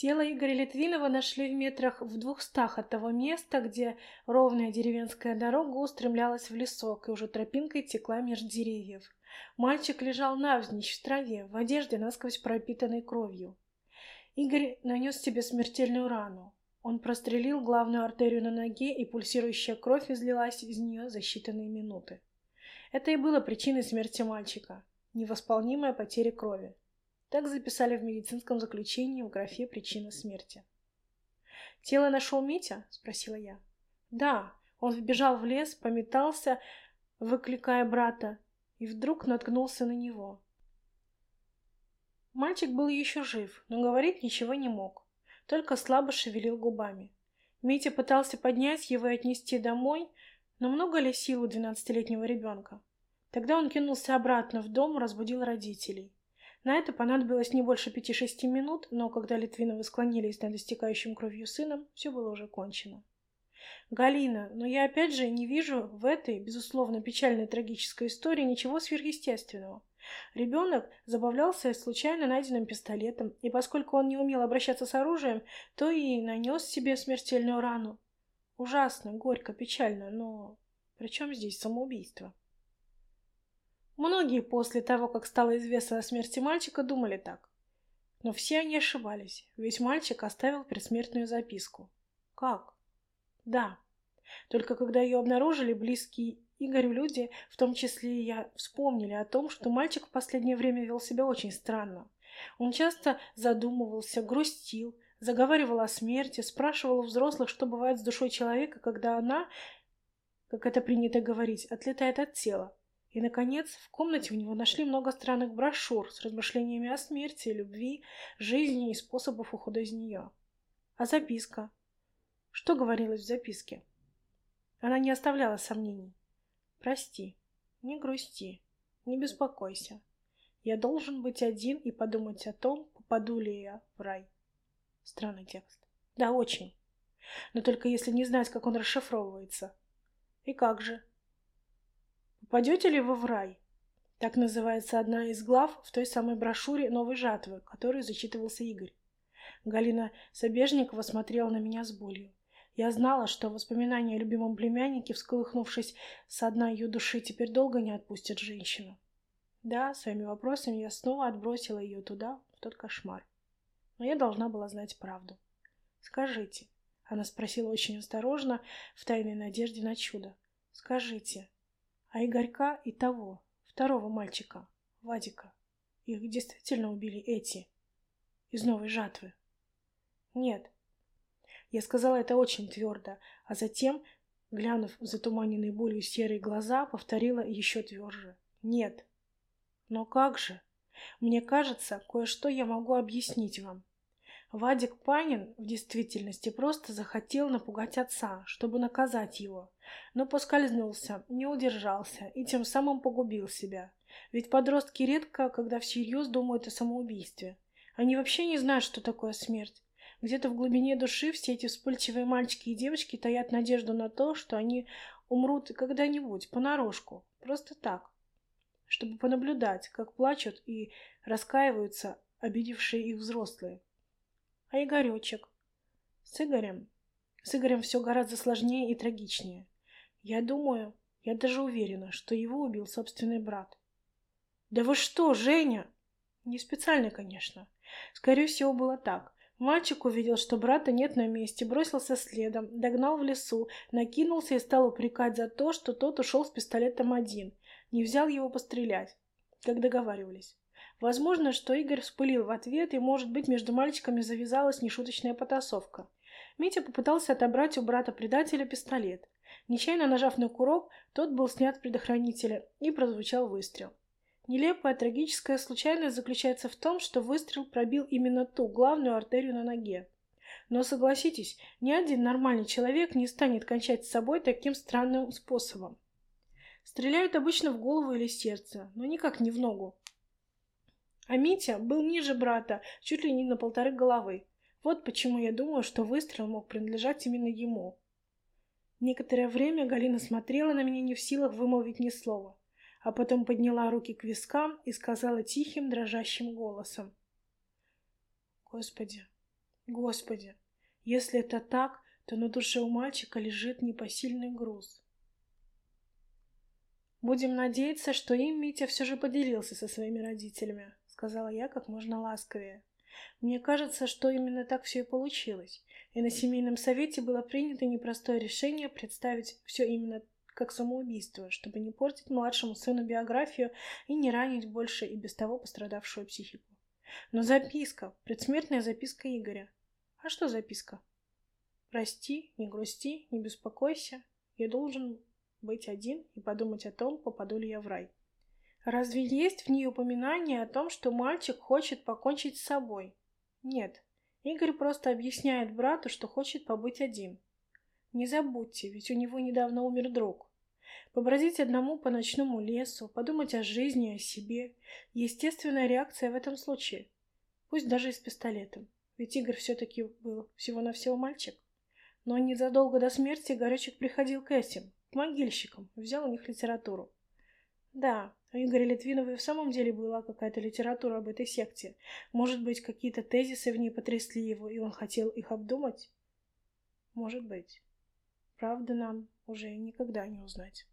Тело Игоря Литвинова нашли в метрах в двухстах от того места, где ровная деревенская дорога устремлялась в лесок и уже тропинкой текла меж деревьев. Мальчик лежал навзничь в траве, в одежде насквозь пропитанной кровью. Игорь нанес себе смертельную рану. Он прострелил главную артерию на ноге, и пульсирующая кровь излилась из нее за считанные минуты. Это и было причиной смерти мальчика – невосполнимая потеря крови. Так записали в медицинском заключении в графе «Причина смерти». «Тело нашел Митя?» — спросила я. «Да». Он вбежал в лес, пометался, выкликая брата, и вдруг наткнулся на него. Мальчик был еще жив, но говорить ничего не мог, только слабо шевелил губами. Митя пытался поднять его и отнести домой, но много ли сил у двенадцатилетнего ребенка? Тогда он кинулся обратно в дом, разбудил родителей. На это понадобилось не больше пяти-шести минут, но когда Литвиновы склонились над истекающим кровью сыном, все было уже кончено. Галина, но я опять же не вижу в этой, безусловно, печальной трагической истории ничего сверхъестественного. Ребенок забавлялся случайно найденным пистолетом, и поскольку он не умел обращаться с оружием, то и нанес себе смертельную рану. Ужасно, горько, печально, но при чем здесь самоубийство? Многие после того, как стало известно о смерти мальчика, думали так. Но все они ошибались, ведь мальчик оставил предсмертную записку. Как? Да. Только когда ее обнаружили близкие Игорю люди, в том числе и я, вспомнили о том, что мальчик в последнее время вел себя очень странно. Он часто задумывался, грустил, заговаривал о смерти, спрашивал у взрослых, что бывает с душой человека, когда она, как это принято говорить, отлетает от тела. И, наконец, в комнате у него нашли много странных брошюр с размышлениями о смерти, любви, жизни и способов ухода из нее. А записка? Что говорилось в записке? Она не оставляла сомнений. «Прости, не грусти, не беспокойся. Я должен быть один и подумать о том, попаду ли я в рай». Странный текст. Да, очень. Но только если не знать, как он расшифровывается. И как же? Попадете ли вы в рай? Так называется одна из глав в той самой брошюре «Новой жатвы», которую зачитывался Игорь. Галина Собежникова смотрела на меня с болью. Я знала, что воспоминания о любимом племяннике, всколыхнувшись со дна ее души, теперь долго не отпустят женщину. Да, своими вопросами я снова отбросила ее туда, в тот кошмар. Но я должна была знать правду. «Скажите», — она спросила очень осторожно, в тайной надежде на чудо, — «скажите, а Игорька и того, второго мальчика, Вадика. Их действительно убили эти, из новой жатвы? Нет. Я сказала это очень твердо, а затем, глянув в затуманенные болью серые глаза, повторила еще тверже. Нет. Но как же? Мне кажется, кое-что я могу объяснить вам. Вадик Панин в действительности просто захотел напугать отца, чтобы наказать его, но поскользнулся, не удержался и тем самым погубил себя. Ведь подростки редко, когда всерьез думают о самоубийстве. Они вообще не знают, что такое смерть. Где-то в глубине души все эти вспыльчивые мальчики и девочки таят надежду на то, что они умрут когда-нибудь, понарошку, просто так, чтобы понаблюдать, как плачут и раскаиваются обидевшие их взрослые. А Игоречек? С Игорем? С Игорем все гораздо сложнее и трагичнее. Я думаю, я даже уверена, что его убил собственный брат. Да вы что, Женя? Не специально, конечно. Скорее всего, было так. Мальчик увидел, что брата нет на месте, бросился следом, догнал в лесу, накинулся и стал упрекать за то, что тот ушел с пистолетом один, не взял его пострелять, как договаривались. Возможно, что Игорь вспылил в ответ, и, может быть, между мальчиками завязалась нешуточная потасовка. Митя попытался отобрать у брата-предателя пистолет. Нечаянно нажав на курок, тот был снят с предохранителя, и прозвучал выстрел. Нелепая трагическая случайность заключается в том, что выстрел пробил именно ту главную артерию на ноге. Но согласитесь, ни один нормальный человек не станет кончать с собой таким странным способом. Стреляют обычно в голову или сердце, но никак не в ногу. А Митя был ниже брата, чуть ли не на полторы головы. Вот почему я думаю, что выстрел мог принадлежать именно ему. Некоторое время Галина смотрела на меня не в силах вымолвить ни слова, а потом подняла руки к вискам и сказала тихим, дрожащим голосом. «Господи, Господи, если это так, то на душе у мальчика лежит непосильный груз. «Будем надеяться, что им Митя все же поделился со своими родителями», — сказала я как можно ласковее. Мне кажется, что именно так все и получилось. И на семейном совете было принято непростое решение представить все именно как самоубийство, чтобы не портить младшему сыну биографию и не ранить больше и без того пострадавшую психику. Но записка, предсмертная записка Игоря. А что записка? Прости, не грусти, не беспокойся. Я должен быть один и подумать о том, попаду ли я в рай. Разве есть в ней упоминание о том, что мальчик хочет покончить с собой? Нет. Игорь просто объясняет брату, что хочет побыть один. Не забудьте, ведь у него недавно умер друг. Побродить одному по ночному лесу, подумать о жизни, о себе – естественная реакция в этом случае. Пусть даже и с пистолетом. Ведь Игорь все-таки был всего-навсего мальчик. Но незадолго до смерти Горячек приходил к этим, к могильщикам, взял у них литературу. Да, у Игоря Литвинова и в самом деле была какая-то литература об этой секте. Может быть, какие-то тезисы в ней потрясли его, и он хотел их обдумать? Может быть. Правда нам уже никогда не узнать.